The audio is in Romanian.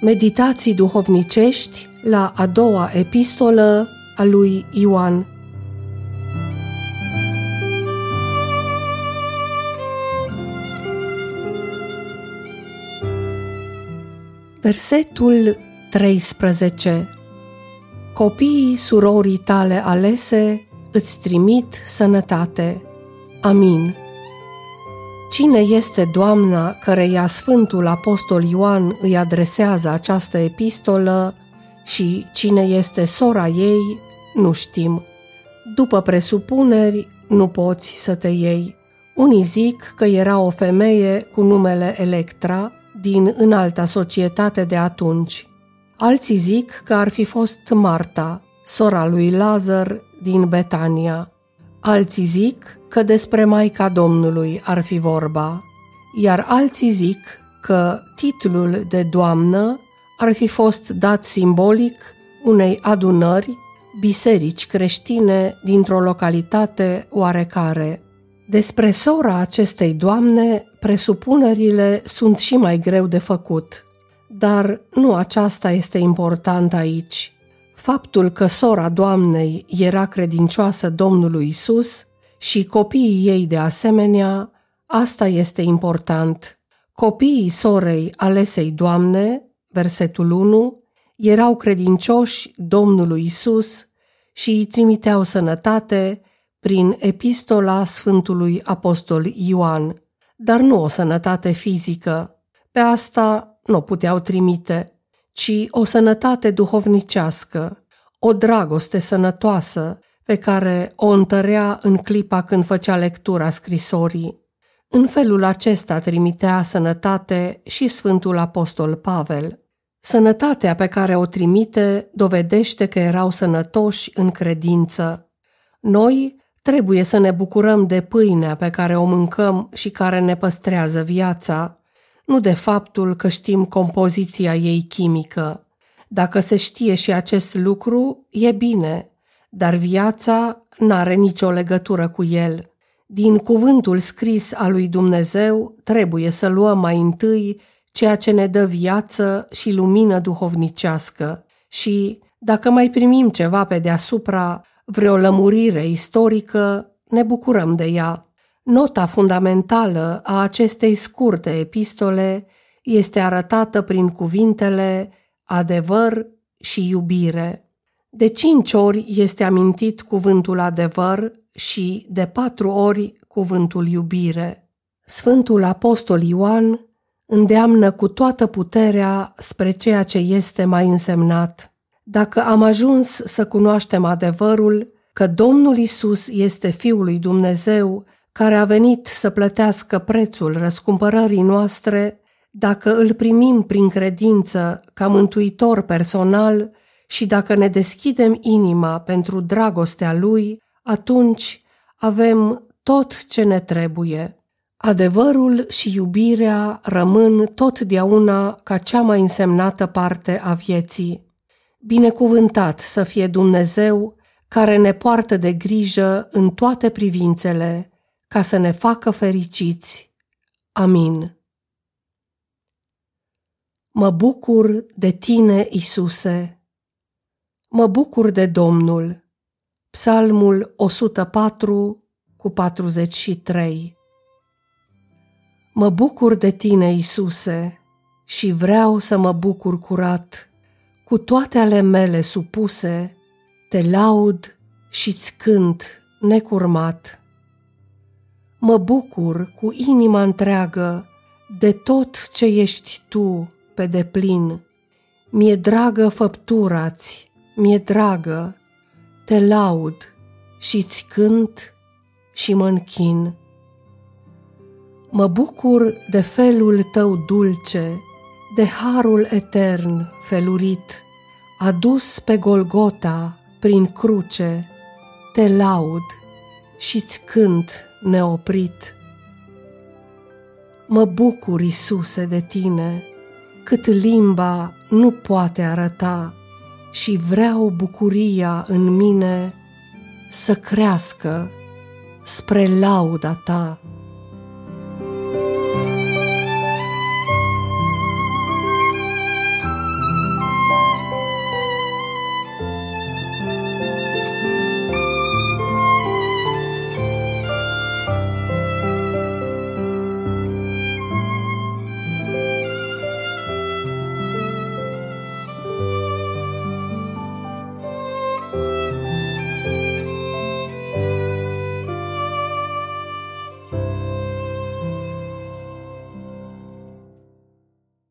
Meditații duhovnicești la a doua epistolă a lui Ioan. Versetul 13 Copiii surorii tale alese îți trimit sănătate. Amin. Cine este Doamna căreia Sfântul Apostol Ioan îi adresează această epistolă și cine este sora ei, nu știm. După presupuneri, nu poți să te iei. Unii zic că era o femeie cu numele Electra din înalta societate de atunci. Alții zic că ar fi fost Marta, sora lui Lazar din Betania. Alții zic că despre Maica Domnului ar fi vorba, iar alții zic că titlul de doamnă ar fi fost dat simbolic unei adunări, biserici creștine dintr-o localitate oarecare. Despre sora acestei doamne, presupunerile sunt și mai greu de făcut. Dar nu aceasta este important aici. Faptul că sora doamnei era credincioasă Domnului Isus și copiii ei de asemenea, asta este important. Copiii sorei alesei Doamne, versetul 1, erau credincioși Domnului Isus și îi trimiteau sănătate prin epistola Sfântului Apostol Ioan, dar nu o sănătate fizică. Pe asta nu puteau trimite, ci o sănătate duhovnicească, o dragoste sănătoasă pe care o întărea în clipa când făcea lectura scrisorii. În felul acesta trimitea sănătate și Sfântul Apostol Pavel. Sănătatea pe care o trimite dovedește că erau sănătoși în credință. Noi trebuie să ne bucurăm de pâinea pe care o mâncăm și care ne păstrează viața, nu de faptul că știm compoziția ei chimică. Dacă se știe și acest lucru, e bine, dar viața n-are nicio legătură cu el. Din cuvântul scris al lui Dumnezeu trebuie să luăm mai întâi ceea ce ne dă viață și lumină duhovnicească și, dacă mai primim ceva pe deasupra, vreo lămurire istorică, ne bucurăm de ea. Nota fundamentală a acestei scurte epistole este arătată prin cuvintele adevăr și iubire. De cinci ori este amintit cuvântul adevăr și de patru ori cuvântul iubire. Sfântul Apostol Ioan îndeamnă cu toată puterea spre ceea ce este mai însemnat. Dacă am ajuns să cunoaștem adevărul că Domnul Isus este Fiul lui Dumnezeu care a venit să plătească prețul răscumpărării noastre, dacă îl primim prin credință ca mântuitor personal și dacă ne deschidem inima pentru dragostea Lui, atunci avem tot ce ne trebuie. Adevărul și iubirea rămân totdeauna ca cea mai însemnată parte a vieții. Binecuvântat să fie Dumnezeu care ne poartă de grijă în toate privințele ca să ne facă fericiți. Amin. Mă bucur de tine, Isuse. Mă bucur de Domnul. Psalmul 104 cu 43 Mă bucur de tine, Isuse, și vreau să mă bucur curat, cu toate ale mele supuse, te laud și-ți cânt necurmat. Mă bucur cu inima întreagă de tot ce ești tu pe deplin. Mi-e dragă făptura-ți, mi-e dragă, te laud și-ți cânt și mă închin. Mă bucur de felul tău dulce, de harul etern felurit, adus pe Golgota prin cruce, te laud și-ți cânt neoprit. Mă bucur, Isuse, de tine, cât limba nu poate arăta și vreau bucuria în mine să crească spre lauda ta.